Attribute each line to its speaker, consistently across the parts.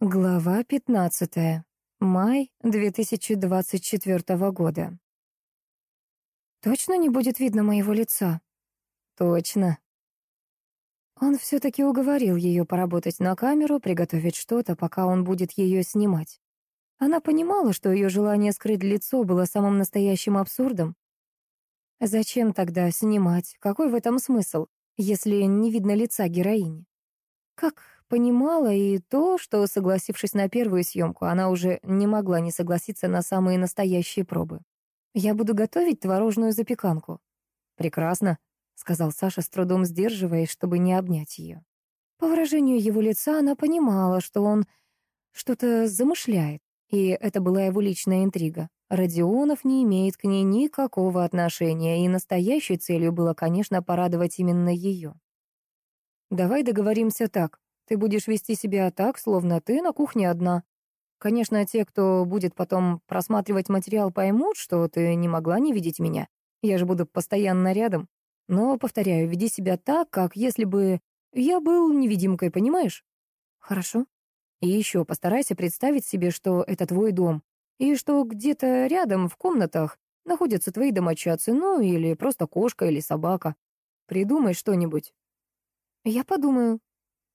Speaker 1: Глава 15. Май 2024 года. Точно не будет видно моего лица? Точно. Он все-таки уговорил ее поработать на камеру, приготовить что-то, пока он будет ее снимать. Она понимала, что ее желание скрыть лицо было самым настоящим абсурдом. Зачем тогда снимать? Какой в этом смысл, если не видно лица героини? Как Понимала и то, что, согласившись на первую съемку, она уже не могла не согласиться на самые настоящие пробы. «Я буду готовить творожную запеканку». «Прекрасно», — сказал Саша, с трудом сдерживаясь, чтобы не обнять ее. По выражению его лица она понимала, что он что-то замышляет, и это была его личная интрига. Родионов не имеет к ней никакого отношения, и настоящей целью было, конечно, порадовать именно ее. «Давай договоримся так. Ты будешь вести себя так, словно ты на кухне одна. Конечно, те, кто будет потом просматривать материал, поймут, что ты не могла не видеть меня. Я же буду постоянно рядом. Но, повторяю, веди себя так, как если бы я был невидимкой, понимаешь? Хорошо. И еще постарайся представить себе, что это твой дом, и что где-то рядом, в комнатах, находятся твои домочадцы, ну или просто кошка или собака. Придумай что-нибудь. Я подумаю,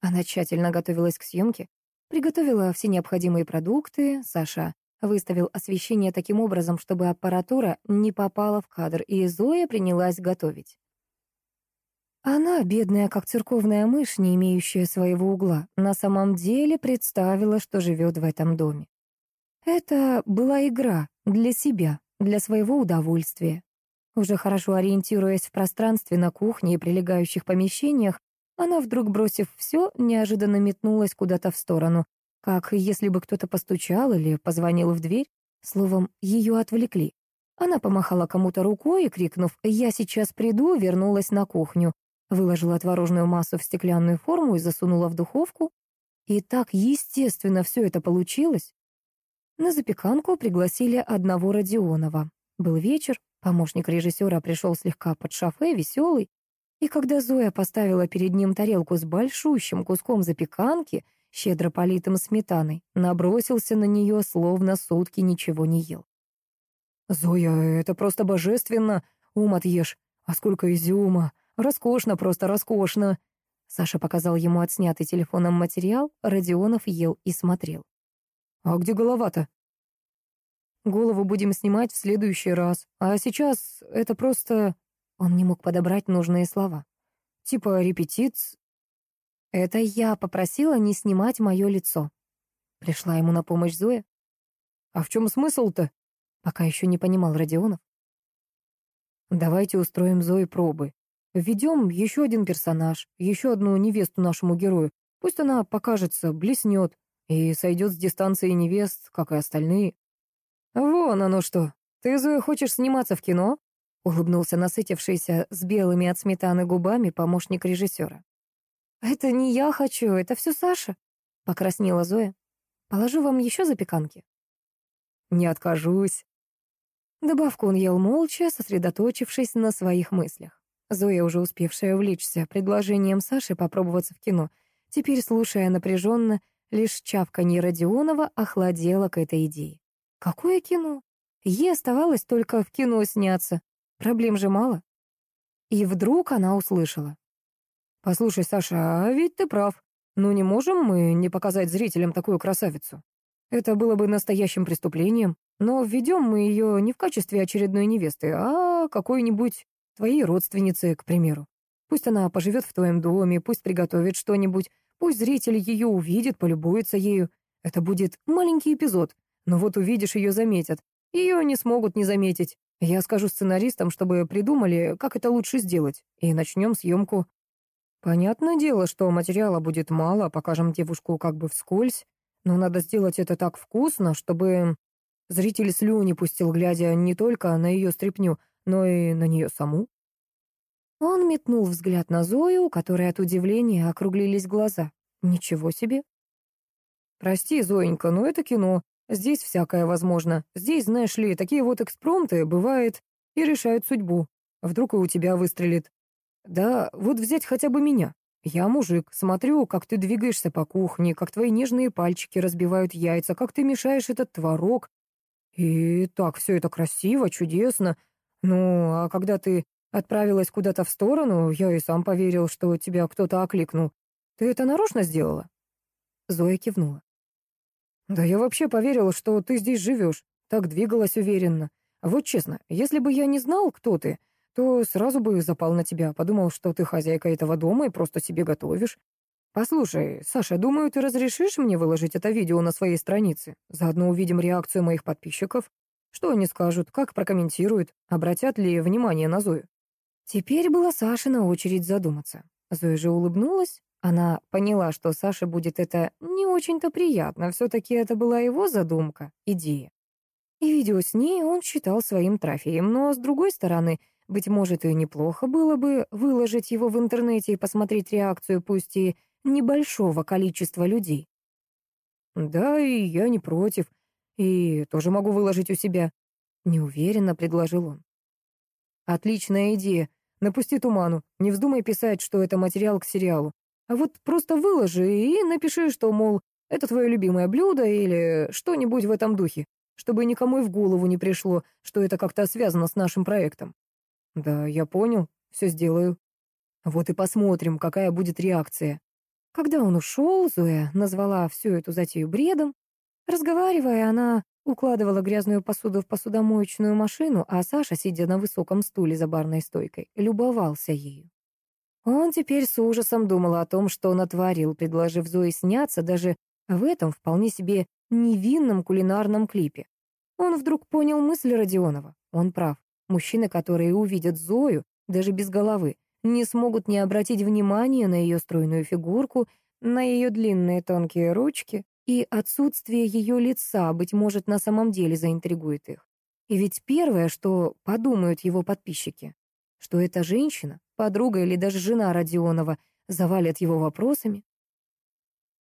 Speaker 1: она тщательно готовилась к съемке, приготовила все необходимые продукты, Саша выставил освещение таким образом, чтобы аппаратура не попала в кадр, и Зоя принялась готовить. Она, бедная как церковная мышь, не имеющая своего угла, на самом деле представила, что живет в этом доме. Это была игра для себя, для своего удовольствия. Уже хорошо ориентируясь в пространстве на кухне и прилегающих помещениях, она вдруг, бросив все, неожиданно метнулась куда-то в сторону, как если бы кто-то постучал или позвонил в дверь. Словом, ее отвлекли. Она помахала кому-то рукой и, крикнув «Я сейчас приду», вернулась на кухню, выложила творожную массу в стеклянную форму и засунула в духовку. И так естественно все это получилось. На запеканку пригласили одного Родионова. Был вечер, помощник режиссера пришел слегка под шофе, веселый, и когда Зоя поставила перед ним тарелку с большущим куском запеканки, щедро политым сметаной, набросился на нее, словно сутки ничего не ел. «Зоя, это просто божественно! Ум отъешь! А сколько изюма! Роскошно, просто роскошно!» Саша показал ему отснятый телефоном материал, Родионов ел и смотрел. «А где голова-то?» «Голову будем снимать в следующий раз, а сейчас это просто...» Он не мог подобрать нужные слова. Типа репетиц... Это я попросила не снимать мое лицо. Пришла ему на помощь Зоя. А в чем смысл-то? Пока еще не понимал Родионов. Давайте устроим Зои пробы. Введем еще один персонаж, еще одну невесту нашему герою. Пусть она покажется, блеснет и сойдет с дистанции невест, как и остальные. Вон оно что. Ты, Зоя, хочешь сниматься в кино? Улыбнулся насытившийся с белыми от сметаны губами помощник режиссера. «Это не я хочу, это все Саша», — покраснела Зоя. «Положу вам еще запеканки?» «Не откажусь». Добавку он ел молча, сосредоточившись на своих мыслях. Зоя, уже успевшая увлечься предложением Саши попробоваться в кино, теперь, слушая напряженно, лишь чавканье Родионова охладела к этой идее. Какое кино? Ей оставалось только в кино сняться. Проблем же мало. И вдруг она услышала. «Послушай, Саша, а ведь ты прав. Ну не можем мы не показать зрителям такую красавицу. Это было бы настоящим преступлением, но введем мы ее не в качестве очередной невесты, а какой-нибудь твоей родственницы, к примеру. Пусть она поживет в твоем доме, пусть приготовит что-нибудь, пусть зритель ее увидит, полюбуется ею. Это будет маленький эпизод, но вот увидишь, ее заметят. Ее не смогут не заметить. Я скажу сценаристам, чтобы придумали, как это лучше сделать, и начнем съемку. Понятное дело, что материала будет мало, покажем девушку как бы вскользь, но надо сделать это так вкусно, чтобы зритель слюни пустил, глядя не только на ее стряпню, но и на нее саму. Он метнул взгляд на Зою, у которой от удивления округлились глаза. Ничего себе. «Прости, Зоенька, но это кино. Здесь всякое возможно. Здесь, знаешь ли, такие вот экспромты, бывает, и решают судьбу. Вдруг и у тебя выстрелит. Да, вот взять хотя бы меня.
Speaker 2: Я мужик, смотрю, как ты двигаешься по кухне, как твои нежные пальчики разбивают яйца, как ты мешаешь этот творог. И так все это красиво, чудесно. Ну, а когда ты отправилась куда-то в сторону, я и сам поверил, что тебя кто-то окликнул. Ты это нарочно сделала?»
Speaker 1: Зоя кивнула.
Speaker 2: «Да я вообще поверил, что ты здесь живешь. Так двигалась уверенно. Вот честно, если бы я не знал, кто ты, то сразу бы запал на тебя, подумал, что ты хозяйка этого дома и просто себе готовишь. Послушай, Саша, думаю, ты разрешишь мне выложить это видео на своей странице? Заодно увидим реакцию моих подписчиков. Что они скажут, как прокомментируют, обратят ли внимание на Зою?
Speaker 1: Теперь была Саша на очередь задуматься. Зоя же улыбнулась. Она поняла, что Саше будет это не очень-то приятно. Все-таки это была его задумка, идея. И видео с ней он считал своим трофеем, но, с другой стороны, быть может, и неплохо было бы выложить его в интернете и посмотреть реакцию, пусть и небольшого количества людей.
Speaker 2: «Да, и я не против. И тоже могу выложить у себя», — неуверенно предложил он. «Отличная идея. Напусти туману. Не вздумай писать, что это материал к сериалу. А вот просто выложи и напиши, что, мол, это твое любимое блюдо или что-нибудь в этом духе, чтобы никому и в голову не пришло, что это как-то связано с нашим проектом. Да, я понял, все сделаю. Вот и посмотрим, какая будет реакция.
Speaker 1: Когда он ушел, Зоя назвала всю эту затею бредом. Разговаривая, она укладывала грязную посуду в посудомоечную машину, а Саша, сидя на высоком стуле за барной стойкой, любовался ею. Он теперь с ужасом думал о том, что натворил, предложив Зое сняться даже в этом вполне себе невинном кулинарном клипе. Он вдруг понял мысль Родионова. Он прав. Мужчины, которые увидят Зою, даже без головы, не смогут не обратить внимания на ее стройную фигурку, на ее длинные тонкие ручки, и отсутствие ее лица, быть может, на самом деле заинтригует их. И ведь первое, что подумают его подписчики, что эта женщина, подруга или даже жена Родионова, завалят его вопросами.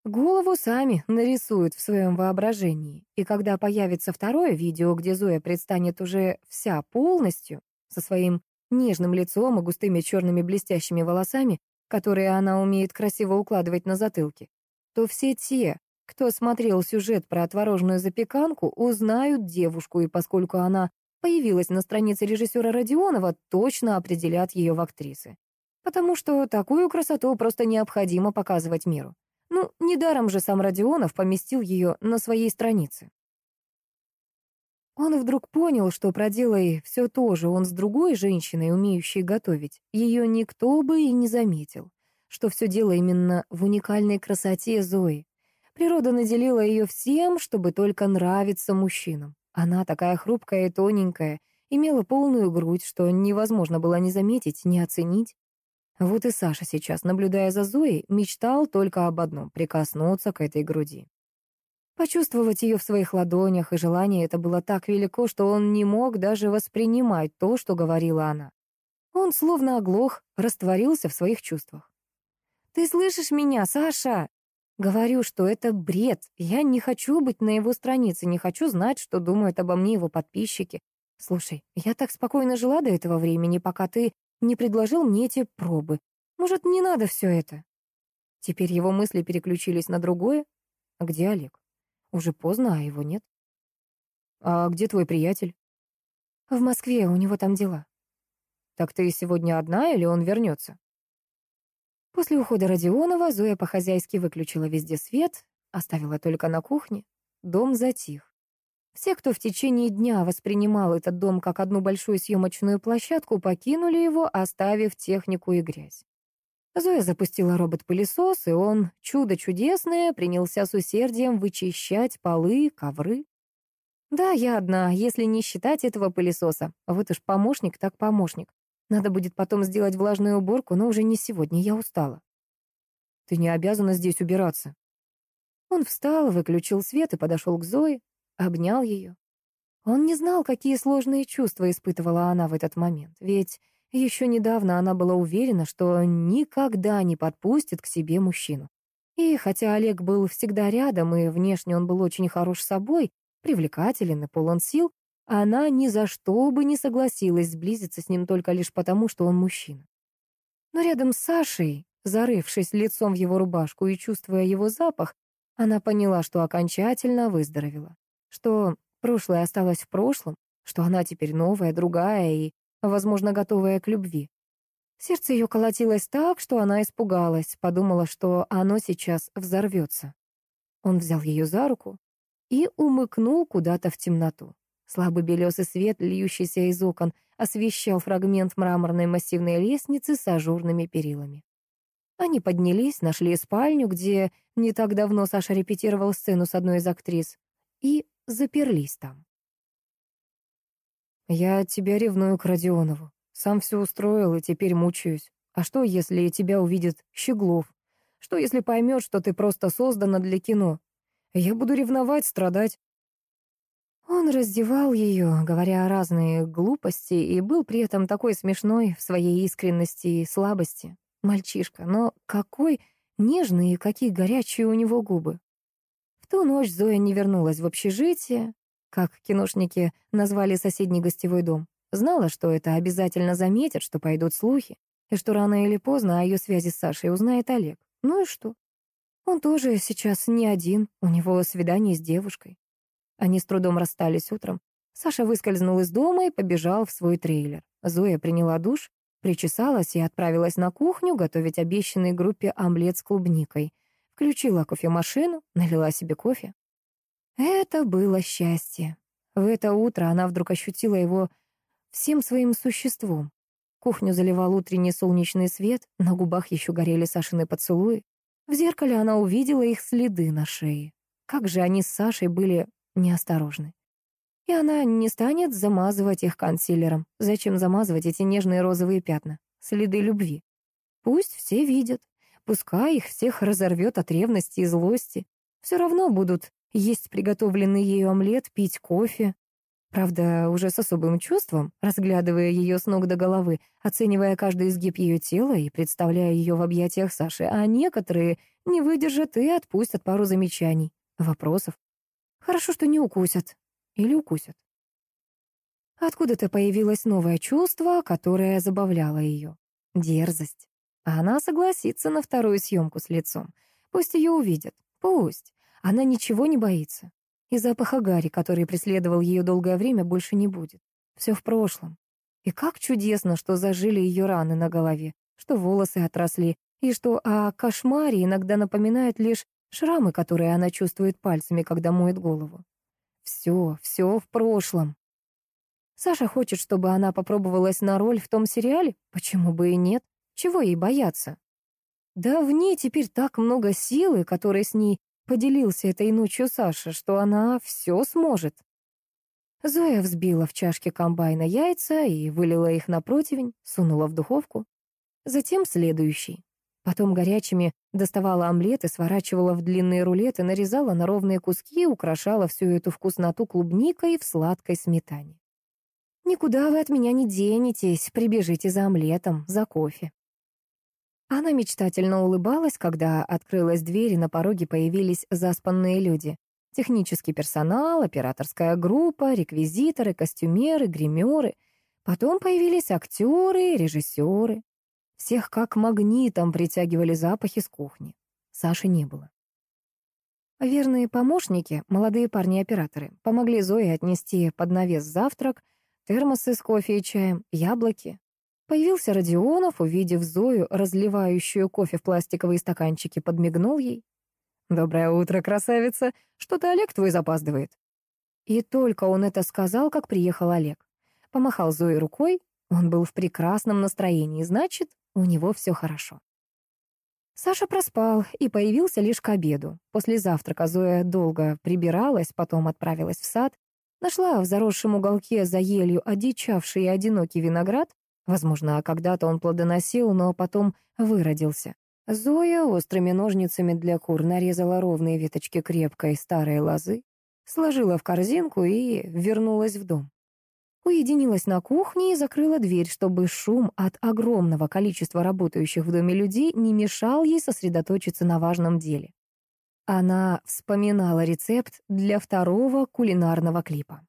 Speaker 1: Голову сами нарисуют в своем воображении, и когда появится второе видео, где Зоя предстанет уже вся полностью, со своим нежным лицом и густыми черными блестящими волосами, которые она умеет красиво укладывать на затылке, то все те, кто смотрел сюжет про творожную запеканку, узнают девушку, и поскольку она появилась на странице режиссера Родионова, точно определят ее в актрисы. Потому что такую красоту просто необходимо показывать миру. Ну, недаром же сам Родионов поместил ее на своей странице. Он вдруг понял, что проделай все то же он с другой женщиной, умеющей готовить, ее никто бы и не заметил, что все дело именно в уникальной красоте Зои. Природа наделила ее всем, чтобы только нравиться мужчинам. Она такая хрупкая и тоненькая, имела полную грудь, что невозможно было не заметить, не оценить. Вот и Саша сейчас, наблюдая за Зоей, мечтал только об одном — прикоснуться к этой груди. Почувствовать ее в своих ладонях, и желание это было так велико, что он не мог даже воспринимать то, что говорила она. Он словно оглох, растворился в своих чувствах. «Ты слышишь меня, Саша?» Говорю, что это бред. Я не хочу быть на его странице, не хочу знать, что думают обо мне его подписчики. Слушай, я так спокойно жила до этого времени, пока ты не предложил мне эти пробы. Может, не надо все это?» Теперь его мысли переключились на другое. А где Олег? Уже поздно, а его нет.
Speaker 2: «А где твой приятель?»
Speaker 1: «В Москве, у него там дела».
Speaker 2: «Так ты сегодня одна или он вернется?»
Speaker 1: После ухода Родионова Зоя по-хозяйски выключила везде свет, оставила только на кухне. Дом затих. Все, кто в течение дня воспринимал этот дом как одну большую съемочную площадку, покинули его, оставив технику и грязь. Зоя запустила робот-пылесос, и он, чудо чудесное, принялся с усердием вычищать полы, ковры. Да, я одна, если не считать этого пылесоса. Вот уж помощник так помощник. Надо будет потом сделать влажную уборку, но уже не сегодня, я устала.
Speaker 2: Ты не обязана здесь убираться.
Speaker 1: Он встал, выключил свет и подошел к Зое обнял ее. Он не знал, какие сложные чувства испытывала она в этот момент, ведь еще недавно она была уверена, что никогда не подпустит к себе мужчину. И хотя Олег был всегда рядом, и внешне он был очень хорош собой, привлекателен и полон сил, она ни за что бы не согласилась сблизиться с ним только лишь потому, что он мужчина. Но рядом с Сашей Зарывшись лицом в его рубашку и чувствуя его запах, она поняла, что окончательно выздоровела, что прошлое осталось в прошлом, что она теперь новая, другая и, возможно, готовая к любви. Сердце ее колотилось так, что она испугалась, подумала, что оно сейчас взорвется. Он взял ее за руку и умыкнул куда-то в темноту. Слабый белесый свет, льющийся из окон, освещал фрагмент мраморной массивной лестницы с ажурными перилами. Они поднялись, нашли спальню, где не так давно Саша репетировал сцену с одной из актрис, и заперлись там.
Speaker 2: «Я тебя ревную к Родионову. Сам все устроил и теперь мучаюсь. А что, если тебя увидит Щеглов? Что, если поймет, что ты просто создана для кино? Я буду ревновать, страдать».
Speaker 1: Он раздевал ее, говоря разные глупости, и был при этом такой смешной в своей искренности и слабости. Мальчишка, но какой нежный и какие горячие у него губы. В ту ночь Зоя не вернулась в общежитие, как киношники назвали соседний гостевой дом. Знала, что это обязательно заметят, что пойдут слухи, и что рано или поздно о ее связи с Сашей узнает Олег. Ну и что? Он тоже сейчас не один, у него свидание с девушкой. Они с трудом расстались утром. Саша выскользнул из дома и побежал в свой трейлер. Зоя приняла душ, Причесалась и отправилась на кухню готовить обещанной группе омлет с клубникой. Включила кофемашину, налила себе кофе. Это было счастье. В это утро она вдруг ощутила его всем своим существом. Кухню заливал утренний солнечный свет, на губах еще горели Сашины поцелуи. В зеркале она увидела их следы на шее. Как же они с Сашей были неосторожны. И она не станет замазывать их консилером. Зачем замазывать эти нежные розовые пятна? Следы любви. Пусть все видят. Пускай их всех разорвет от ревности и злости. Все равно будут есть приготовленный ею омлет, пить кофе. Правда, уже с особым чувством, разглядывая ее с ног до головы, оценивая каждый изгиб ее тела и представляя ее в объятиях Саши, а некоторые не выдержат и отпустят пару замечаний, вопросов. Хорошо, что не укусят, или укусят. Откуда-то появилось новое чувство, которое забавляло ее. Дерзость. Она согласится на вторую съемку с лицом. Пусть ее увидят. Пусть. Она ничего не боится. И запаха Гарри, который преследовал ее долгое время, больше не будет. Все в прошлом. И как чудесно, что зажили ее раны на голове, что волосы отросли, и что о кошмаре иногда напоминают лишь шрамы, которые она чувствует пальцами, когда моет голову. Все, все в прошлом. Саша хочет, чтобы она попробовалась на роль в том сериале? Почему бы и нет? Чего ей бояться? Да в ней теперь так много силы, которой с ней поделился этой ночью Саша, что она все сможет. Зоя взбила в чашке комбайна яйца и вылила их на противень, сунула в духовку. Затем следующий. Потом горячими доставала омлет и сворачивала в длинные рулеты, нарезала на ровные куски и украшала всю эту вкусноту клубникой в сладкой сметане. «Никуда вы от меня не денетесь, прибежите за омлетом, за кофе». Она мечтательно улыбалась, когда открылась дверь, и на пороге появились заспанные люди. Технический персонал, операторская группа, реквизиторы, костюмеры, гримеры. Потом появились актеры, режиссеры. Всех как магнитом притягивали запахи с кухни. Саши не было. Верные помощники, молодые парни-операторы, помогли Зое отнести под навес завтрак, термосы с кофе и чаем, яблоки. Появился Родионов, увидев Зою, разливающую кофе в пластиковые стаканчики, подмигнул ей. «Доброе утро, красавица! Что-то Олег твой запаздывает». И только он это сказал, как приехал Олег. Помахал Зое рукой, он был в прекрасном настроении, значит, у него все хорошо. Саша проспал и появился лишь к обеду. После завтрака Зоя долго прибиралась, потом отправилась в сад, нашла в заросшем уголке за елью одичавший и одинокий виноград. Возможно, когда-то он плодоносил, но потом выродился. Зоя острыми ножницами для кур нарезала ровные веточки крепкой старой лозы, сложила в корзинку и вернулась в дом уединилась на кухне и закрыла дверь, чтобы шум от огромного количества работающих в доме людей не мешал ей сосредоточиться на важном деле. Она вспоминала рецепт для второго кулинарного клипа.